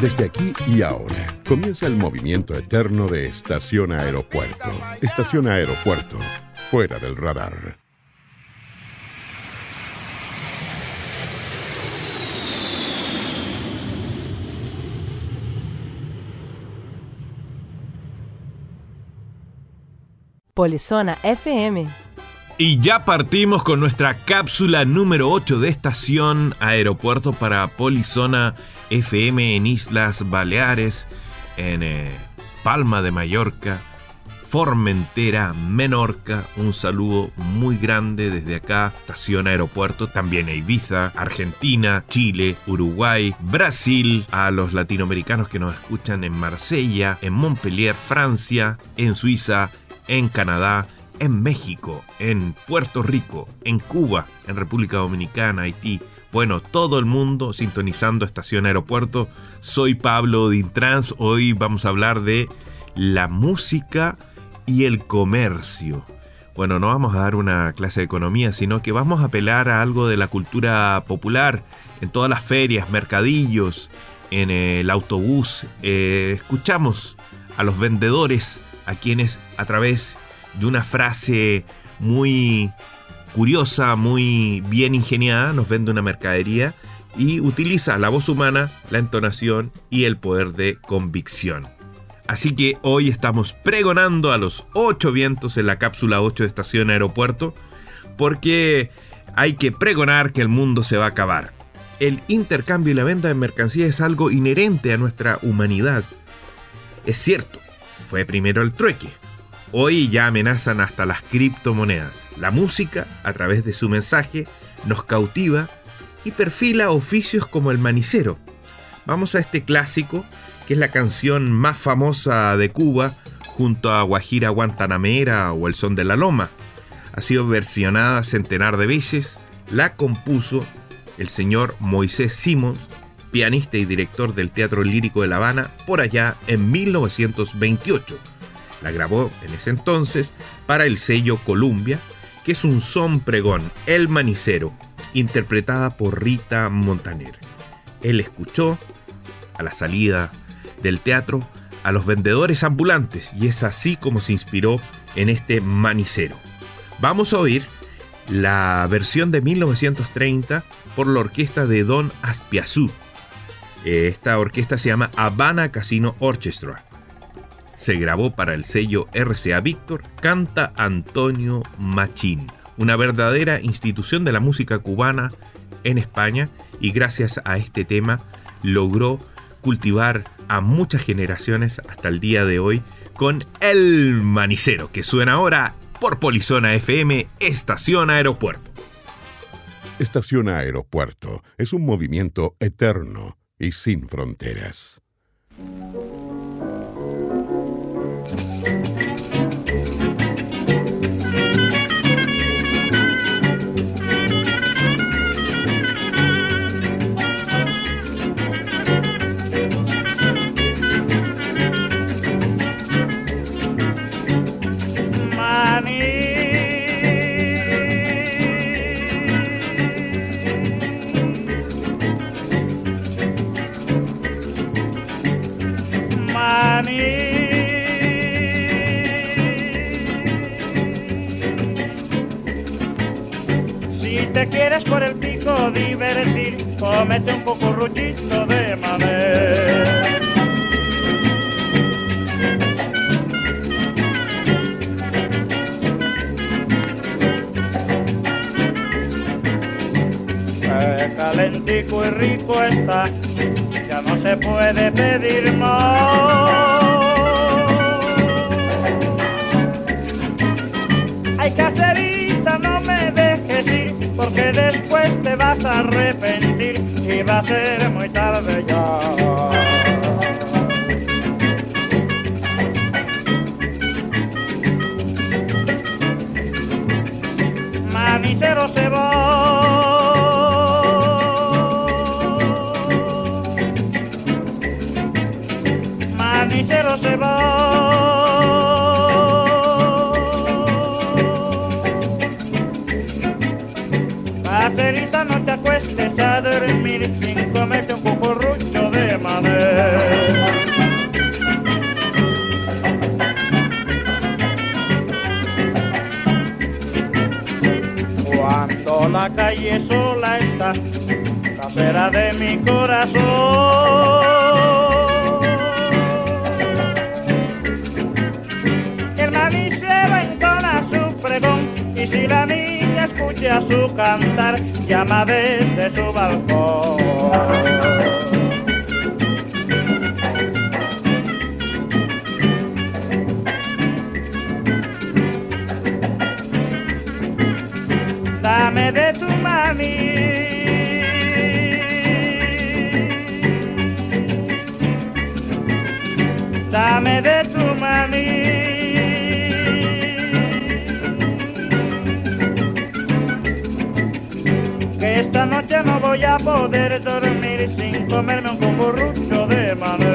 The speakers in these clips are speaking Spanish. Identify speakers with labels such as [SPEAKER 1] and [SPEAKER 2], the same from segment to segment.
[SPEAKER 1] Desde aquí y ahora comienza el movimiento eterno de Estación Aeropuerto. Estación Aeropuerto, fuera del radar.
[SPEAKER 2] Polizona FM.
[SPEAKER 3] Y ya partimos con nuestra cápsula número 8 de estación aeropuerto para Polizona FM en Islas Baleares, en eh, Palma de Mallorca, Formentera, Menorca. Un saludo muy grande desde acá, estación aeropuerto, también Ibiza, Argentina, Chile, Uruguay, Brasil, a los latinoamericanos que nos escuchan en Marsella, en Montpellier, Francia, en Suiza, en Canadá, en México, en Puerto Rico, en Cuba, en República Dominicana, Haití. Bueno, todo el mundo sintonizando Estación Aeropuerto. Soy Pablo Dintrans. Hoy vamos a hablar de la música y el comercio. Bueno, no vamos a dar una clase de economía, sino que vamos a apelar a algo de la cultura popular en todas las ferias, mercadillos, en el autobús. Eh, escuchamos a los vendedores a quienes a través de una frase muy curiosa, muy bien ingeniada, nos vende una mercadería y utiliza la voz humana, la entonación y el poder de convicción. Así que hoy estamos pregonando a los ocho vientos en la cápsula 8 de Estación Aeropuerto porque hay que pregonar que el mundo se va a acabar. El intercambio y la venta de mercancías es algo inherente a nuestra humanidad. Es cierto, fue primero el trueque. Hoy ya amenazan hasta las criptomonedas. La música, a través de su mensaje, nos cautiva y perfila oficios como el manicero. Vamos a este clásico, que es la canción más famosa de Cuba, junto a Guajira Guantanamera o El Son de la Loma. Ha sido versionada centenar de veces, la compuso el señor Moisés Simons pianista y director del Teatro Lírico de La Habana, por allá en 1928. La grabó en ese entonces para el sello Columbia, que es un son pregón, El Manicero, interpretada por Rita Montaner. Él escuchó, a la salida del teatro, a los vendedores ambulantes y es así como se inspiró en este manicero. Vamos a oír la versión de 1930 por la orquesta de Don Aspiazú, eh, esta orquesta se llama Habana Casino Orchestra. Se grabó para el sello RCA Víctor, canta Antonio Machín, una verdadera institución de la música cubana en España y gracias a este tema logró cultivar a muchas generaciones hasta el día de hoy con El Manicero, que suena ahora por Polizona FM, Estación Aeropuerto.
[SPEAKER 1] Estación Aeropuerto es un movimiento eterno y sin fronteras. Thank you.
[SPEAKER 4] Quieres por el pico divertir, comete un poco ruchito de mamé. calentico y rico está, ya no se puede pedir más. Porque después te vas a arrepentir y va a ser muy tarde ya. Manicero se va. No te acuestes a dormir sin comerte un cucurrucho de de Mané. Cuando la calle sola está, la de mi corazón. El mamicero entona su pregón y si la niña escucha su cantar, llama desde su balcón. dame de tu mami. Voy a poder dormir sin comerme un cucurrucho de mané.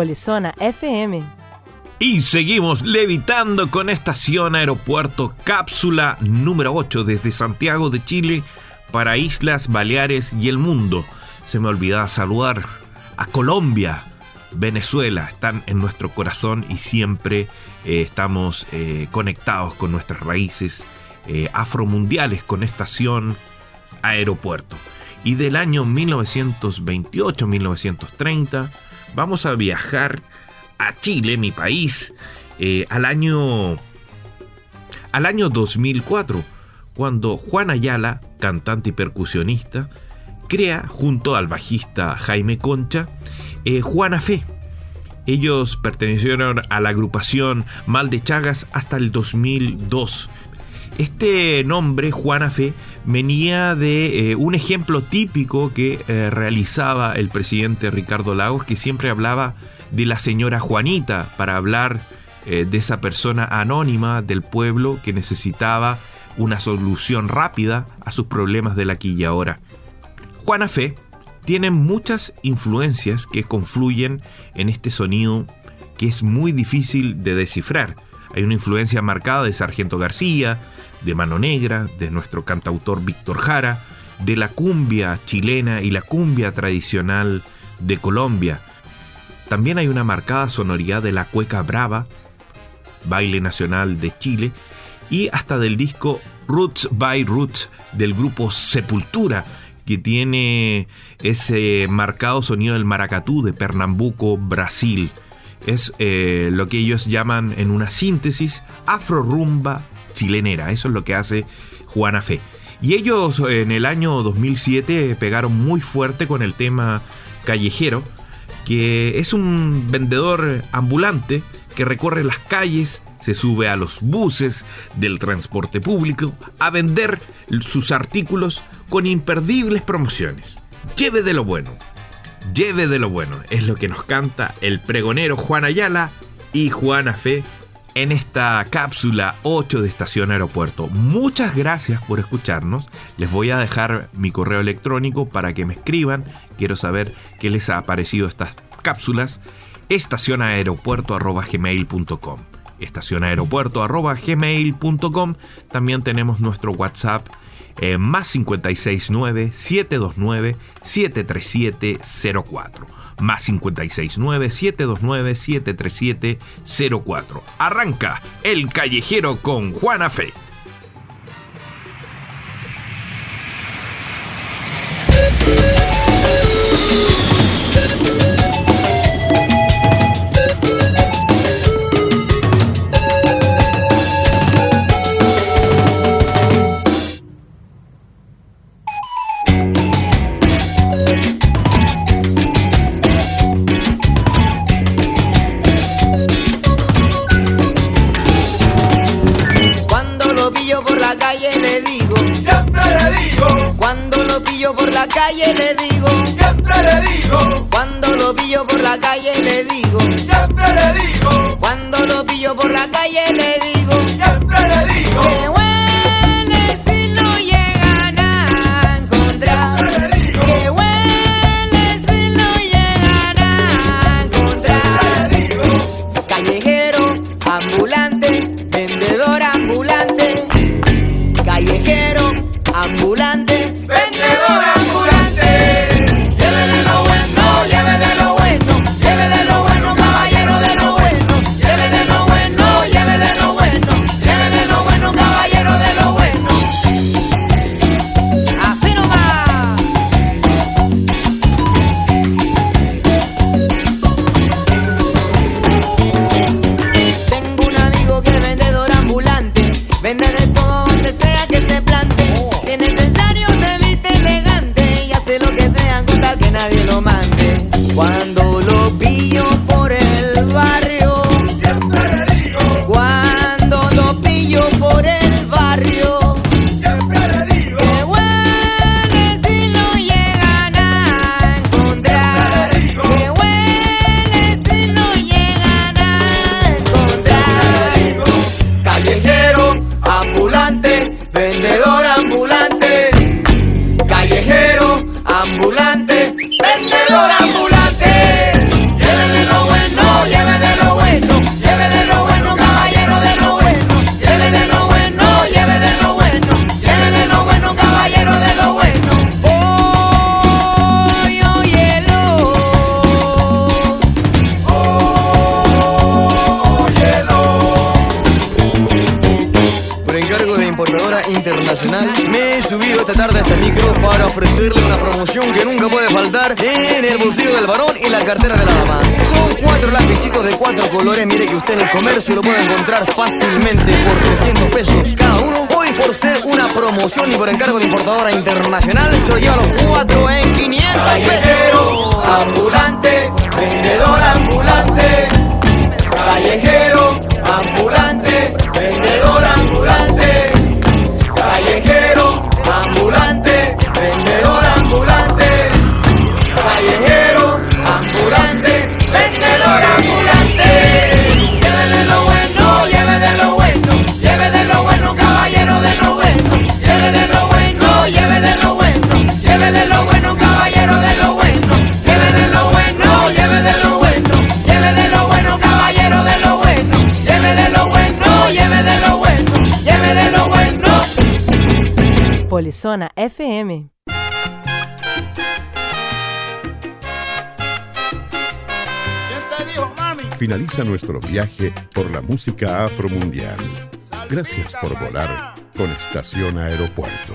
[SPEAKER 2] Polizona FM.
[SPEAKER 3] Y seguimos levitando con estación aeropuerto cápsula número 8 desde Santiago de Chile para Islas Baleares y el mundo. Se me olvidaba saludar a Colombia, Venezuela, están en nuestro corazón y siempre eh, estamos eh, conectados con nuestras raíces eh, afromundiales con estación aeropuerto. Y del año 1928-1930 vamos a viajar a Chile, mi país, eh, al año al año 2004, cuando Juan Ayala, cantante y percusionista, crea junto al bajista Jaime Concha eh, Juana Fe. Ellos pertenecieron a la agrupación Mal de Chagas hasta el 2002. Este nombre, Juana Fe, venía de eh, un ejemplo típico que eh, realizaba el presidente Ricardo Lagos, que siempre hablaba de la señora Juanita para hablar eh, de esa persona anónima del pueblo que necesitaba una solución rápida a sus problemas de la aquí y ahora. Juana Fe tiene muchas influencias que confluyen en este sonido que es muy difícil de descifrar. Hay una influencia marcada de Sargento García, de Mano Negra, de nuestro cantautor Víctor Jara, de la cumbia chilena y la cumbia tradicional de Colombia. También hay una marcada sonoridad de la cueca brava, baile nacional de Chile, y hasta del disco Roots by Roots del grupo Sepultura, que tiene ese marcado sonido del maracatú de Pernambuco, Brasil. Es eh, lo que ellos llaman en una síntesis afro rumba Eso es lo que hace Juana Fe. Y ellos en el año 2007 pegaron muy fuerte con el tema callejero, que es un vendedor ambulante que recorre las calles, se sube a los buses del transporte público a vender sus artículos con imperdibles promociones. Lleve de lo bueno, lleve de lo bueno, es lo que nos canta el pregonero Juan Ayala y Juana Fe en esta cápsula 8 de Estación Aeropuerto. Muchas gracias por escucharnos. Les voy a dejar mi correo electrónico para que me escriban. Quiero saber qué les ha parecido estas cápsulas. estacionaeropuerto.gmail.com estacionaeropuerto.gmail.com También tenemos nuestro WhatsApp eh, más 569 729 73704 más 569-729-73704. Arranca El Callejero con Juana Fe.
[SPEAKER 5] internacional, me he subido esta tarde a este micro para ofrecerle una promoción que nunca puede faltar en el bolsillo del varón y la cartera de la dama. Son cuatro lapicitos de cuatro colores, mire que usted en el comercio lo puede encontrar fácilmente por 300 pesos cada uno. Hoy por ser una promoción y por encargo de importadora internacional, se lo lleva los cuatro en 500 pesos.
[SPEAKER 6] Ambulante, vendedor ambulante.
[SPEAKER 2] Cabezona FM.
[SPEAKER 1] Finaliza nuestro viaje por la música afromundial. Gracias por volar con Estación Aeropuerto.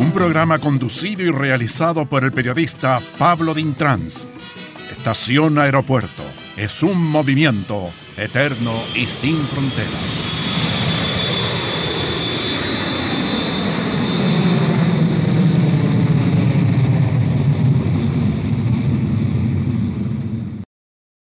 [SPEAKER 7] Un programa conducido y realizado por el periodista Pablo Dintrans. Estación Aeropuerto es un movimiento eterno y sin fronteras.